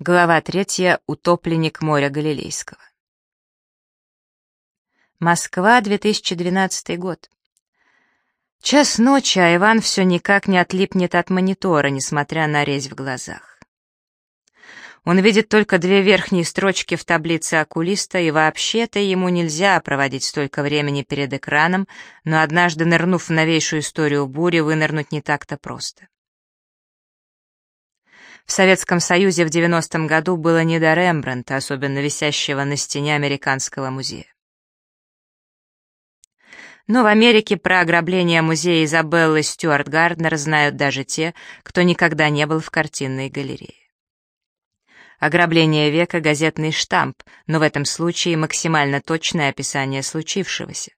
Глава третья. Утопленник моря Галилейского. Москва, 2012 год. Час ночи, а Иван все никак не отлипнет от монитора, несмотря на резь в глазах. Он видит только две верхние строчки в таблице окулиста, и вообще-то ему нельзя проводить столько времени перед экраном, но однажды, нырнув в новейшую историю бури, вынырнуть не так-то просто. В Советском Союзе в 90-м году было не до Рембрандта, особенно висящего на стене Американского музея. Но в Америке про ограбление музея Изабеллы Стюарт Гарднер знают даже те, кто никогда не был в картинной галерее. Ограбление века — газетный штамп, но в этом случае максимально точное описание случившегося.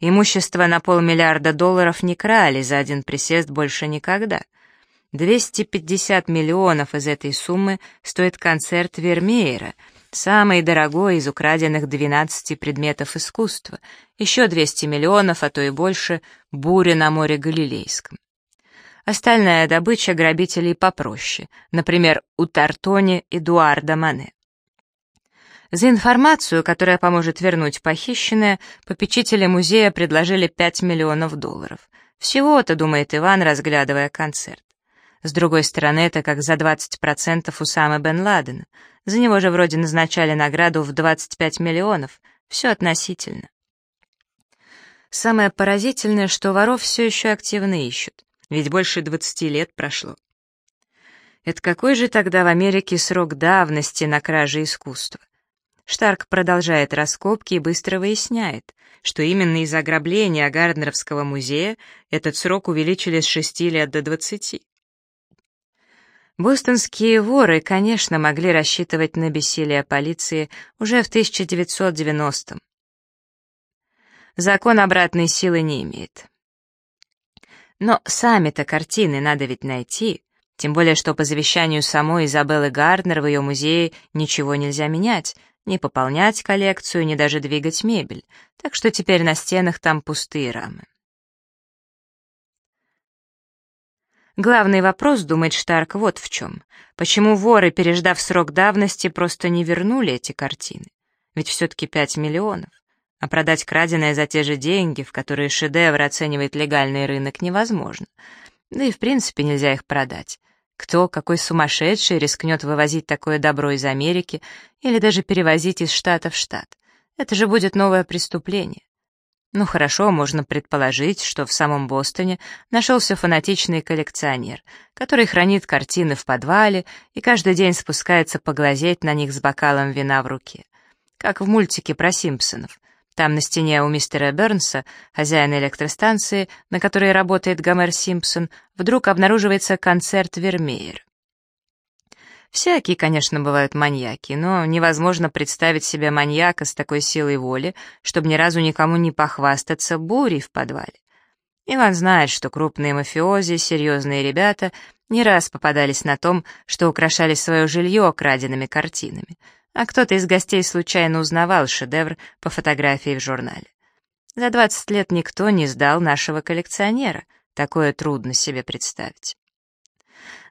Имущество на полмиллиарда долларов не крали за один присест больше никогда — 250 миллионов из этой суммы стоит концерт Вермеера, самый дорогой из украденных 12 предметов искусства, еще 200 миллионов, а то и больше, буря на море Галилейском. Остальная добыча грабителей попроще, например, у Тартони Эдуарда Мане. За информацию, которая поможет вернуть похищенное, попечители музея предложили 5 миллионов долларов. Всего-то, думает Иван, разглядывая концерт. С другой стороны, это как за 20% у Сама бен Ладена. За него же вроде назначали награду в 25 миллионов. Все относительно. Самое поразительное, что воров все еще активно ищут, ведь больше 20 лет прошло. Это какой же тогда в Америке срок давности на краже искусства? Штарк продолжает раскопки и быстро выясняет, что именно из-за ограбления Гарднеровского музея этот срок увеличили с 6 лет до 20. Бостонские воры, конечно, могли рассчитывать на бессилие полиции уже в 1990-м. Закон обратной силы не имеет. Но сами-то картины надо ведь найти, тем более что по завещанию самой Изабеллы Гарднер в ее музее ничего нельзя менять, не пополнять коллекцию, ни даже двигать мебель, так что теперь на стенах там пустые рамы. Главный вопрос, думает Штарк, вот в чем. Почему воры, переждав срок давности, просто не вернули эти картины? Ведь все-таки 5 миллионов. А продать краденое за те же деньги, в которые шедевр оценивает легальный рынок, невозможно. Да и в принципе нельзя их продать. Кто, какой сумасшедший, рискнет вывозить такое добро из Америки или даже перевозить из штата в штат? Это же будет новое преступление. Ну хорошо, можно предположить, что в самом Бостоне нашелся фанатичный коллекционер, который хранит картины в подвале и каждый день спускается поглазеть на них с бокалом вина в руке. Как в мультике про Симпсонов. Там на стене у мистера Бернса, хозяина электростанции, на которой работает Гомер Симпсон, вдруг обнаруживается концерт Вермеер. Всякие, конечно, бывают маньяки, но невозможно представить себе маньяка с такой силой воли, чтобы ни разу никому не похвастаться бурей в подвале. Иван знает, что крупные мафиози, серьезные ребята, не раз попадались на том, что украшали свое жилье краденными картинами, а кто-то из гостей случайно узнавал шедевр по фотографии в журнале. За 20 лет никто не сдал нашего коллекционера, такое трудно себе представить.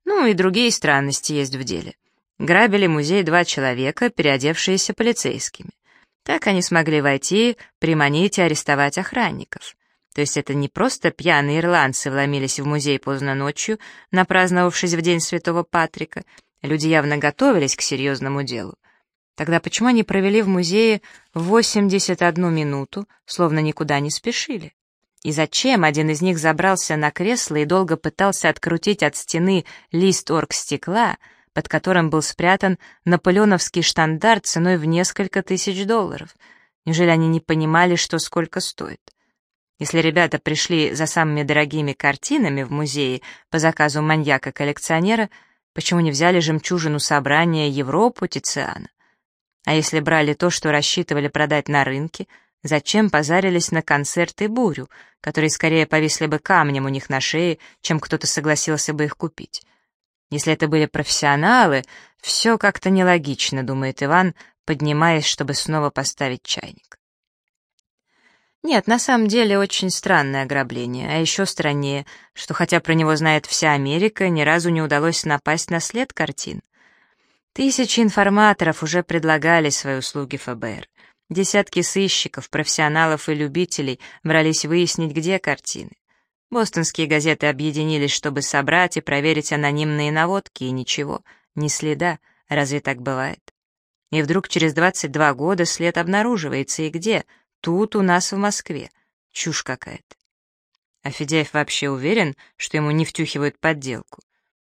Ну и другие странности есть в деле. Грабили музей два человека, переодевшиеся полицейскими. Так они смогли войти, приманить и арестовать охранников. То есть это не просто пьяные ирландцы вломились в музей поздно ночью, напраздновавшись в день Святого Патрика. Люди явно готовились к серьезному делу. Тогда почему они провели в музее 81 минуту, словно никуда не спешили? И зачем один из них забрался на кресло и долго пытался открутить от стены лист оргстекла, под которым был спрятан наполеоновский штандарт ценой в несколько тысяч долларов? Неужели они не понимали, что сколько стоит? Если ребята пришли за самыми дорогими картинами в музее по заказу маньяка-коллекционера, почему не взяли жемчужину собрания Европу Тициана? А если брали то, что рассчитывали продать на рынке — Зачем позарились на концерт и бурю, которые скорее повисли бы камнем у них на шее, чем кто-то согласился бы их купить? Если это были профессионалы, все как-то нелогично, думает Иван, поднимаясь, чтобы снова поставить чайник. Нет, на самом деле очень странное ограбление, а еще страннее, что хотя про него знает вся Америка, ни разу не удалось напасть на след картин. Тысячи информаторов уже предлагали свои услуги ФБР. Десятки сыщиков, профессионалов и любителей брались выяснить, где картины. Бостонские газеты объединились, чтобы собрать и проверить анонимные наводки, и ничего, ни следа, разве так бывает? И вдруг через 22 года след обнаруживается, и где — Тут у нас в Москве. Чушь какая-то. А Федяев вообще уверен, что ему не втюхивают подделку.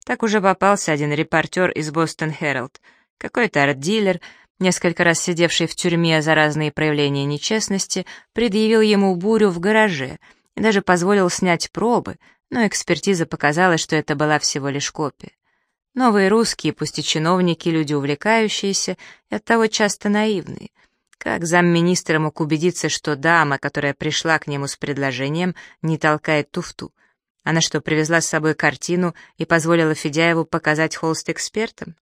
Так уже попался один репортер из Бостон Herald, какой-то арт-дилер, несколько раз сидевший в тюрьме за разные проявления нечестности, предъявил ему бурю в гараже и даже позволил снять пробы, но экспертиза показала, что это была всего лишь копия. Новые русские, пусть и чиновники, люди увлекающиеся и оттого часто наивные — как замминистра мог убедиться, что дама, которая пришла к нему с предложением, не толкает туфту? Она что, привезла с собой картину и позволила Федяеву показать холст экспертам?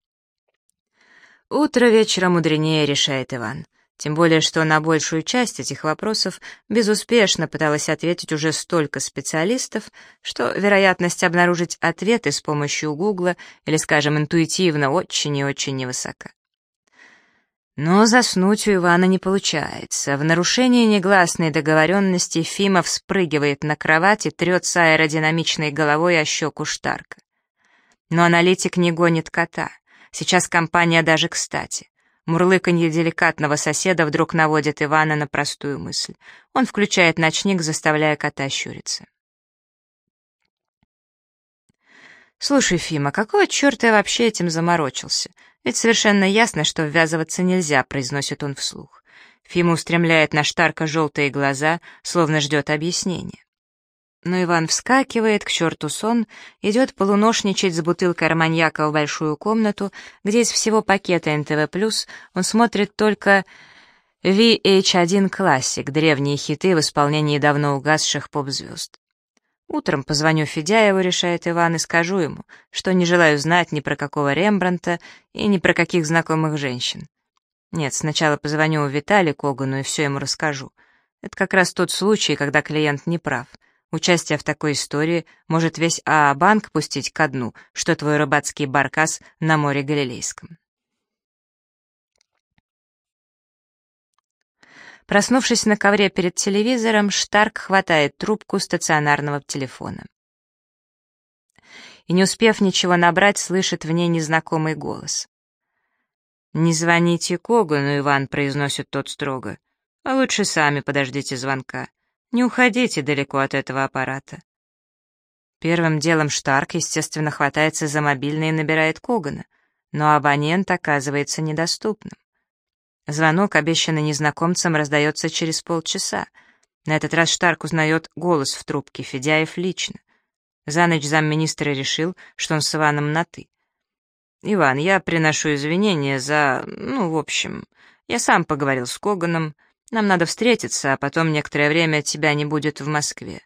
Утро вечера мудренее, решает Иван. Тем более, что на большую часть этих вопросов безуспешно пыталась ответить уже столько специалистов, что вероятность обнаружить ответы с помощью Гугла или, скажем, интуитивно очень и очень невысока. Но заснуть у Ивана не получается. В нарушении негласной договоренности Фимов спрыгивает на кровать и трется аэродинамичной головой о щеку Штарка. Но аналитик не гонит кота. Сейчас компания даже кстати. Мурлыканье деликатного соседа вдруг наводит Ивана на простую мысль. Он включает ночник, заставляя кота щуриться. «Слушай, Фима, какого черта я вообще этим заморочился? Ведь совершенно ясно, что ввязываться нельзя», — произносит он вслух. Фима устремляет на Штарка желтые глаза, словно ждет объяснения. Но Иван вскакивает, к черту сон, идет полуношничать с бутылкой арманьяка в большую комнату, где из всего пакета НТВ+, он смотрит только VH1 Classic, древние хиты в исполнении давно угасших поп-звезд. Утром позвоню Федяеву, решает Иван, и скажу ему, что не желаю знать ни про какого Рембранта и ни про каких знакомых женщин. Нет, сначала позвоню Виталию Когану и все ему расскажу. Это как раз тот случай, когда клиент не прав. Участие в такой истории может весь АА-банк пустить ко дну, что твой рыбацкий баркас на море Галилейском. Проснувшись на ковре перед телевизором, Штарк хватает трубку стационарного телефона. И не успев ничего набрать, слышит в ней незнакомый голос. «Не звоните Когану, Иван», — произносит тот строго. «А лучше сами подождите звонка. Не уходите далеко от этого аппарата». Первым делом Штарк, естественно, хватается за мобильный и набирает Когана, но абонент оказывается недоступным. Звонок, обещанный незнакомцем, раздается через полчаса. На этот раз Штарк узнает голос в трубке, Федяев лично. За ночь замминистра решил, что он с Иваном на «ты». «Иван, я приношу извинения за... ну, в общем, я сам поговорил с Коганом. Нам надо встретиться, а потом некоторое время тебя не будет в Москве.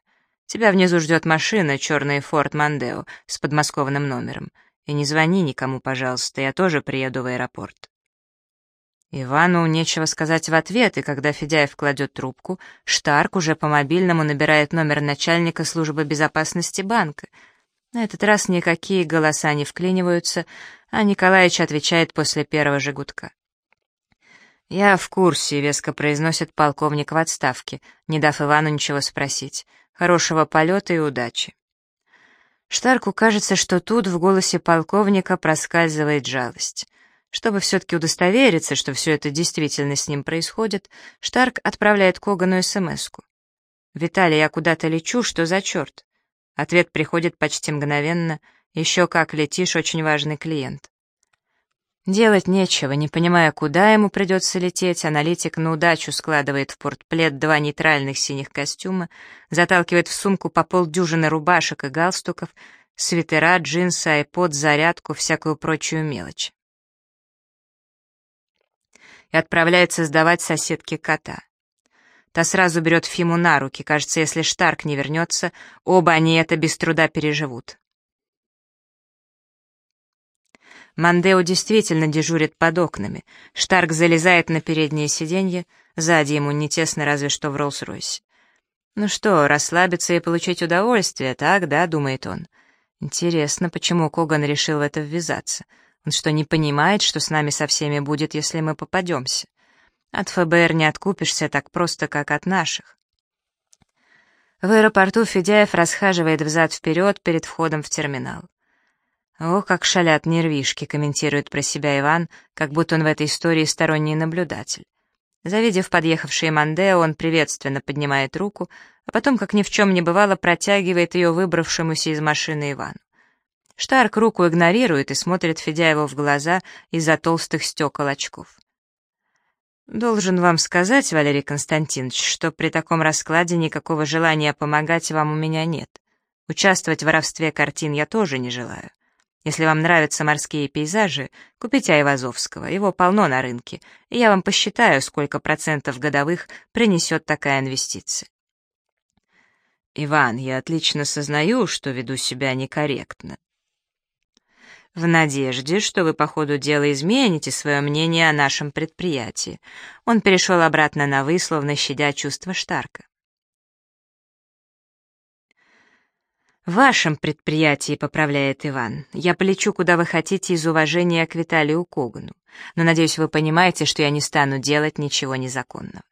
Тебя внизу ждет машина, черный Форд Мандео, с подмосковным номером. И не звони никому, пожалуйста, я тоже приеду в аэропорт». Ивану нечего сказать в ответ, и когда Федяев кладет трубку, Штарк уже по мобильному набирает номер начальника службы безопасности банка. На этот раз никакие голоса не вклиниваются, а Николаевич отвечает после первого же гудка. «Я в курсе», — веско произносит полковник в отставке, не дав Ивану ничего спросить. «Хорошего полета и удачи». Штарку кажется, что тут в голосе полковника проскальзывает жалость. Чтобы все-таки удостовериться, что все это действительно с ним происходит, Штарк отправляет Когану СМС-ку. «Виталий, я куда-то лечу, что за черт?» Ответ приходит почти мгновенно. «Еще как летишь, очень важный клиент». Делать нечего, не понимая, куда ему придется лететь, аналитик на удачу складывает в портплет два нейтральных синих костюма, заталкивает в сумку по полдюжины рубашек и галстуков, свитера, джинсы, айпод, зарядку, всякую прочую мелочь и отправляется сдавать соседке кота. Та сразу берет Фиму на руки, кажется, если Штарк не вернется, оба они это без труда переживут. Мандео действительно дежурит под окнами. Штарк залезает на переднее сиденье, сзади ему не тесно, разве что в Роллс-Ройсе. Ну что, расслабиться и получить удовольствие, так, да, думает он. Интересно, почему Коган решил в это ввязаться? Он что, не понимает, что с нами со всеми будет, если мы попадемся? От ФБР не откупишься так просто, как от наших. В аэропорту Федяев расхаживает взад-вперед перед входом в терминал. «О, как шалят нервишки», — комментирует про себя Иван, как будто он в этой истории сторонний наблюдатель. Завидев подъехавший Мандео, он приветственно поднимает руку, а потом, как ни в чем не бывало, протягивает ее выбравшемуся из машины Ивану. Штарк руку игнорирует и смотрит Федяеву в глаза из-за толстых стекол очков. «Должен вам сказать, Валерий Константинович, что при таком раскладе никакого желания помогать вам у меня нет. Участвовать в воровстве картин я тоже не желаю. Если вам нравятся морские пейзажи, купите Айвазовского, его полно на рынке, и я вам посчитаю, сколько процентов годовых принесет такая инвестиция». «Иван, я отлично сознаю, что веду себя некорректно в надежде, что вы по ходу дела измените свое мнение о нашем предприятии. Он перешел обратно на «вы», словно щадя чувства Штарка. Вашем предприятии», — поправляет Иван, — «я полечу, куда вы хотите из уважения к Виталию Когану, но, надеюсь, вы понимаете, что я не стану делать ничего незаконного».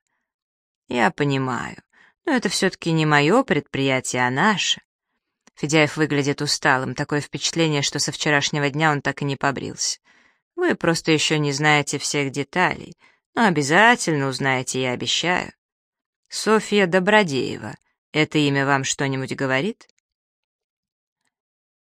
«Я понимаю, но это все-таки не мое предприятие, а наше. Федяев выглядит усталым, такое впечатление, что со вчерашнего дня он так и не побрился. Вы просто еще не знаете всех деталей, но обязательно узнаете, я обещаю. Софья Добродеева. Это имя вам что-нибудь говорит?